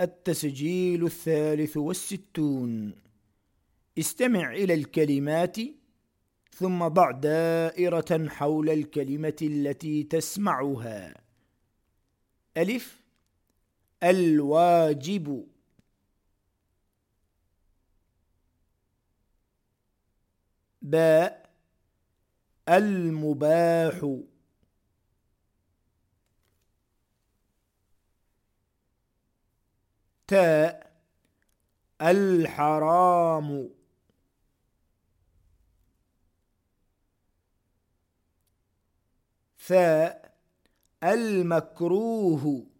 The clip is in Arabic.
التسجيل الثالث والستون. استمع إلى الكلمات ثم ضع دائرة حول الكلمة التي تسمعها. ألف. الواجب. باء. المباح. تاء الحرام. ثاء المكروه.